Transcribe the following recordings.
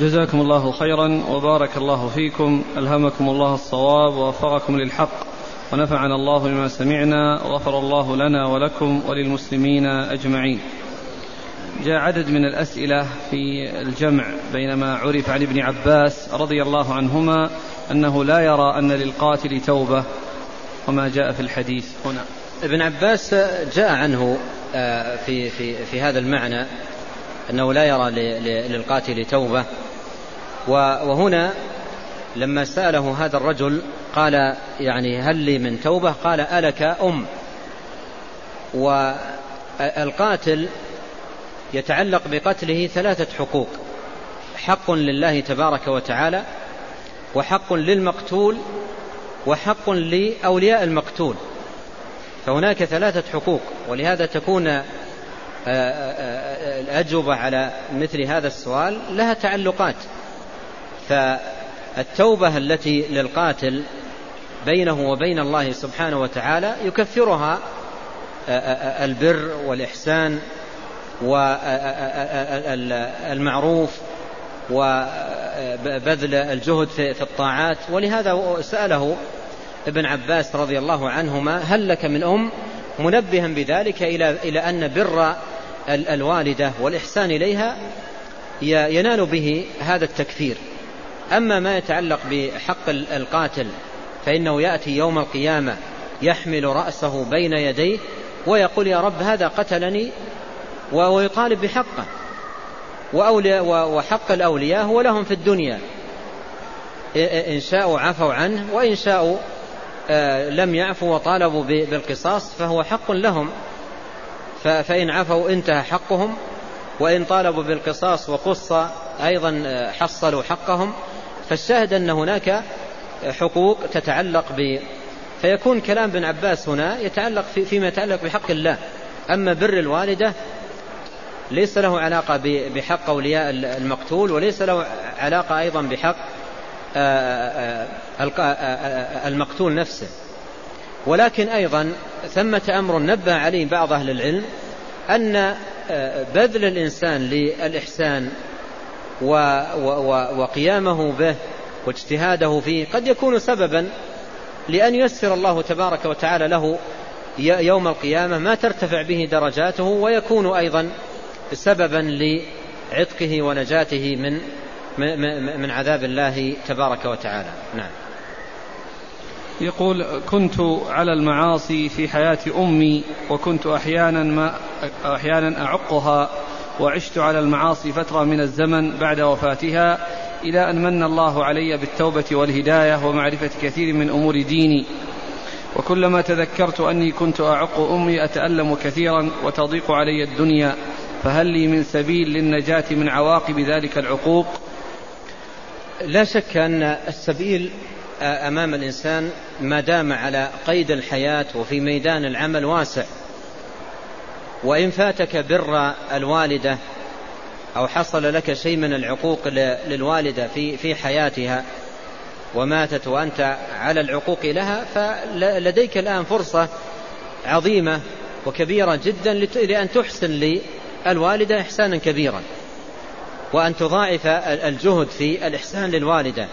جزاكم الله خيرا وبارك الله فيكم. ألهمكم الله الصواب ووفقكم للحق. ونفعنا الله بما سمعنا وغفر الله لنا ولكم وللمسلمين أجمعين. جاء عدد من الأسئلة في الجمع بينما عرف عن ابن عباس رضي الله عنهما أنه لا يرى أن للقاتل توبة وما جاء في الحديث هنا. ابن عباس جاء عنه آه، في, في, في هذا المعنى أنه لا يرى للقاتل توبة. وهنا لما سأله هذا الرجل قال يعني هل لي من توبة؟ قال ألك أم. والقاتل يتعلق بقتله ثلاثة حقوق. حق لله تبارك وتعالى وحق للمقتول وحق لأولياء المقتول. فهناك ثلاثة حقوق ولهذا تكون الأجوبة على مثل هذا السؤال لها تعلقات. فالتوبة التي للقاتل بينه وبين الله سبحانه وتعالى يكفرها البر والإحسان والمعروف وبذل الجهد في الطاعات. ولهذا سأله ابن عباس رضي الله عنهما هل لك من أم؟ منبها بذلك إلى أن بر الوالدة والإحسان إليها ينال به هذا التكفير. أما ما يتعلق بحق القاتل فإنه يأتي يوم القيامة يحمل رأسه بين يديه ويقول يا رب هذا قتلني ويطالب بحقه. وحق الأولياء هو لهم في الدنيا. إن شاءوا عفوا عنه وإن شاءوا آه، لم يعفوا وطالبوا بالقصاص فهو حق لهم. فإن عفوا انتهى حقهم وإن طالبوا بالقصاص وقص أيضا آه، حصلوا حقهم. فالشاهد أن هناك حقوق تتعلق ب فيكون كلام ابن عباس هنا يتعلق فيما يتعلق بحق الله. أما بر الوالدة ليس له علاقة بحق أولياء المقتول وليس له علاقة أيضا بحق آه، آه، المقتول نفسه. ولكن أيضا ثمة أمر نبه عليه بعض أهل العلم أن بذل الإنسان للإحسان وقيامه به واجتهاده فيه قد يكون سببا لأن يسر الله تبارك وتعالى له يوم القيامة ما ترتفع به درجاته ويكون أيضا سببا لعتقه ونجاته من من عذاب الله تبارك وتعالى. نعم. يقول كنت على المعاصي في حياة أمي وكنت أحيانا ما أحيانا أعقها وعشت على المعاصي فترة من الزمن بعد وفاتها إلى أن من الله علي بالتوبة والهداية ومعرفة كثير من أمور ديني. وكلما تذكرت أني كنت أعق أمي أتألم كثيرا وتضيق علي الدنيا فهل لي من سبيل للنجاة من عواقب ذلك العقوق؟ لا شك أن السبيل أمام الإنسان ما دام على قيد الحياة وفي ميدان العمل واسع. وإن فاتك بر الوالدة أو حصل لك شيء من العقوق للوالدة في في حياتها وماتت وأنت على العقوق لها فلديك الآن فرصة عظيمة وكبيرة جدا لأن تحسن للوالدة إحسانا كبيرا وأن تضاعف الجهد في الإحسان للوالدة.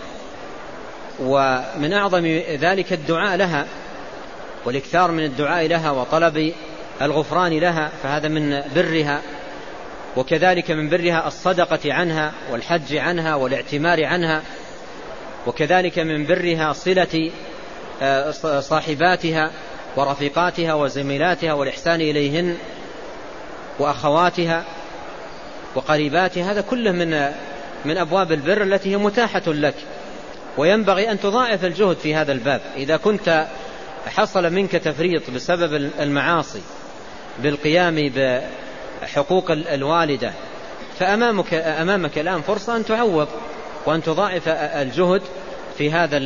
ومن أعظم ذلك الدعاء لها والإكثار من الدعاء لها وطلب الغفران لها فهذا من برها وكذلك من برها الصدقة عنها والحج عنها والاعتمار عنها وكذلك من برها صلة آه، صاحباتها ورفيقاتها وزميلاتها والإحسان إليهن وأخواتها وقريباتها هذا كله من من أبواب البر التي هي متاحة لك. وينبغي أن تضاعف الجهد في هذا الباب. إذا كنت حصل منك تفريط بسبب المعاصي بالقيام بحقوق الوالدة فأمامك أمامك الآن فرصة أن تعوض وأن تضاعف الجهد في هذا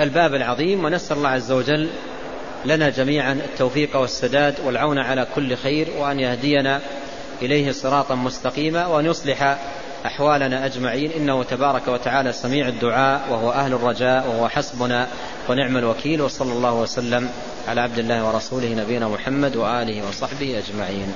الباب العظيم. ونسأل الله عز وجل لنا جميعا التوفيق والسداد والعون على كل خير وأن يهدينا إليه صراطا مستقيما وأن يصلح أحوالنا أجمعين. إنه تبارك وتعالى سميع الدعاء وهو أهل الرجاء وهو حسبنا ونعم الوكيل وصلى الله وسلم على عبد الله ورسوله نبينا محمد وآله وصحبه أجمعين.